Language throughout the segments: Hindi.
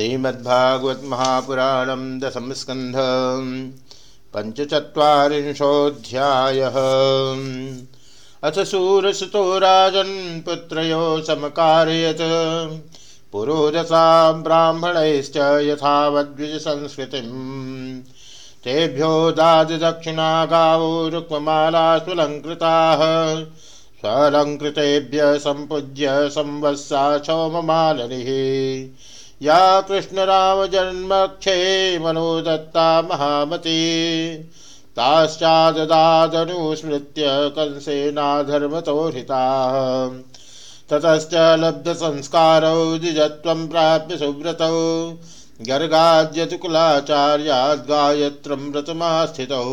श्रीमद्भागवत महापुराणम दशम स्कंध पंचचत्वारिंशोऽध्याय अथ सूरसुतो राजन् पुत्रयो समकारयत्। पुरोदसा ब्राह्मणैश्च यथावद्विजसंस्कृतिम्। तेभ्यो दाददक्षिणा गावो रुक्ममाला स्वलङ्कृताः स्वलङ्कृतेभ्य सम्पूज्य संवत्सा क्षौममालनिः या कृष्णराम जन्मक्षे मनोदत्ता महामती। ताश्चाददादनुस्मृत्य कंसेनाधर्मतोहिताः ततश्च लब्धसंस्कारौ द्विजत्वं प्राप्य सुव्रतौ। गर्गाद्यतुकुलाचार्याद्गायत्रं व्रतमास्थितौ।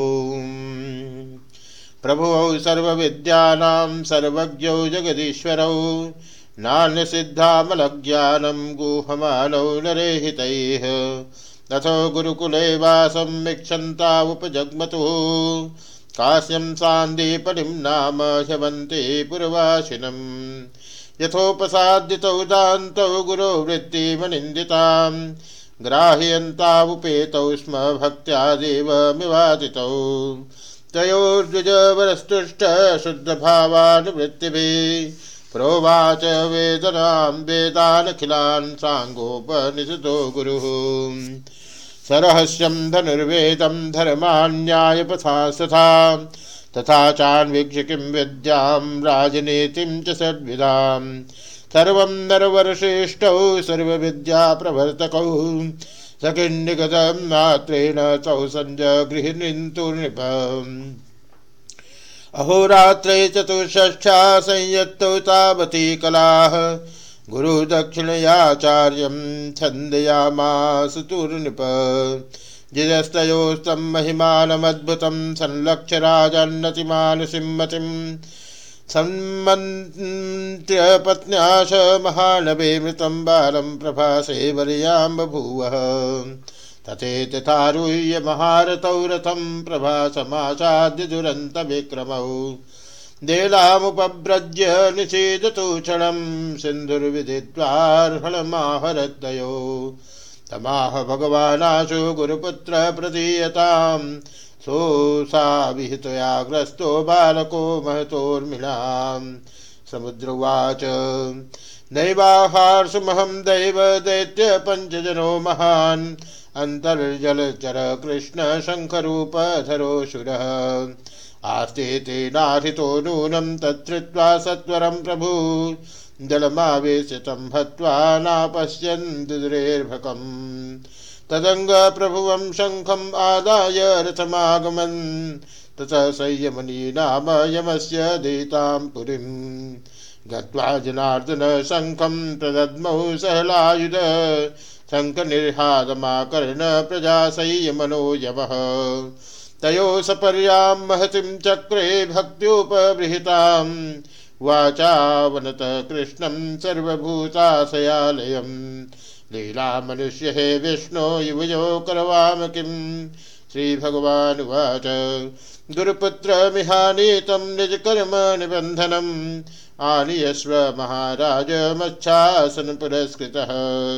प्रभुवौ सर्वविद्यानां सर्वज्ञौ जगदीश्वरौ। नान्यसिद्धामलज्ञानं गुहमानौ नरेहितैः। अथो गुरुकुले वासं वीक्षन्ता उपजग्मतुः। काश्यं सान्दीपनिं नाम ह्यवन्ते पुरवासिनम् यथोपसाद्यतौ दान्तौ गुरो वृत्तिमनिन्दितां। ग्राह्यन्तावुपेतौ स्म भक्त्या देवमिवादितौ। तयोर्द्विजवरस्तुष्ट शुद्धभावानुवृत्तिभिः। प्रोवाच वेदनां वेदानखिलान् साङ्गोपनिषदो गुरुः। सरहस्यं धनुर्वेदं धर्मान्यायपथास्तथा तथा चान्वीक्ष्य किं विद्यां राजनीतिं च षड्विधां सर्वं नरवरश्रेष्ठौ सर्वविद्याप्रवर्तकौ सकिन्निगतं मात्रेण तौ सञ्जगृहिणीन्तुर्निपम् अहोरात्रे चतुष्ष्ठा संयत्तौ कलाः। गुरुदक्षिणयाचार्यं छन्दयामास तुर्नृप। जिजस्तयोस्तं महिमानमद्भुतं संलक्ष्य राजन्नतिमानुषिं मतिं सम्मन्त्र्यपत्न्याश महानवे मृतं बालं प्रभासे वर्यां तथेतथारुह्य महारथौ रथं प्रभासमासाद्य दुरन्तविक्रमौ देलामुपव्रज्य निषेदतु क्षणं सिन्धुर्विदित्वार्हणमाहरद्वयो तमाह भगवानाशु गुरुपुत्र प्रदीयतां। सोऽसाविहितयाग्रस्तो बालको महतोर्मिणां समुद्रवाच। नैवाहार्षमहं दैव दैत्य पञ्चजनो महान्। अन्तर्जलचर कृष्ण शङ्खरूपधरोऽसुरः आस्ते तेनाहितो नूनं तच्छ्रुत्वा सत्वरं प्रभु। जलमावेश्य तं हत्वा नापश्यन् दुरेर्भकम् तदङ्गप्रभुवं शङ्खम् आदाय रथमागमन्। ततः संयमनी नाम यमस्य दयितां पुरीं गत्वा जनार्दन शङ्खं प्रदद्मौ सहलायुध। शङ्खनिर्हादमाकर्ण प्रजा संयमनो यमः तयो सपर्यां महतीं चक्रे भक्त्युपबृहितां वाचावनत कृष्णं सर्वभूताशयालयं लीलामनुष्य हे विष्णो युवयो करवाम किं श्रीभगवानुवाच। गुरुपुत्रमिहानीतं निजकर्म निबन्धनम्। आनीयस्व महाराज मच्छासनपुरस्कृतः।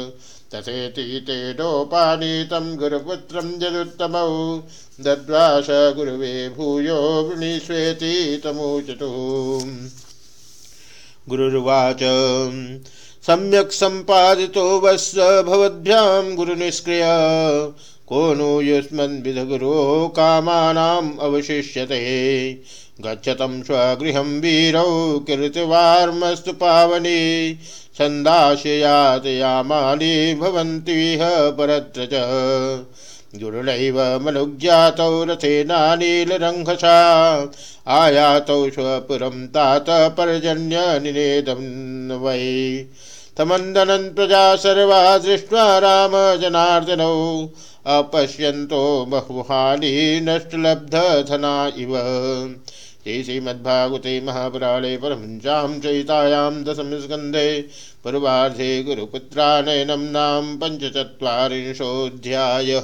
तथेति तेनोपानीतं गुरुपुत्रं यदुत्तमौ दद्वास गुरुवे भूयो वृणीष्वेति तमूचतुः। गुरुर्वाच सम्यक् सम्पादितो वस्य भवद्भ्यां गुरुनिष्क्रिय। को नु युष्मन्विधगुरो कामानाम् अवशिष्यते। गच्छतं स्वगृहं वीरौ कीर्तिवार्मस्तु पावनी। छन्दाशयातयामानि भवन्तीह परत्र च गुरुणैव मनुज्ञातौ रथेनानीलरङ्घसा आयातौ स्वपुरं तात पर्जन्यनिनेदं वै। तमन्दनं प्रजा सर्वा दृष्ट्वा रामजनार्दनौ। अपश्यन्तो बहुहानि नष्टलब्धधना इव। श्री श्रीमद्भागवते महापुराणे परमहंसां चयितायां दशमस्कन्धे पूर्वार्धे गुरुपुत्रानयनं नाम पञ्चचत्वारिंशोऽध्यायः।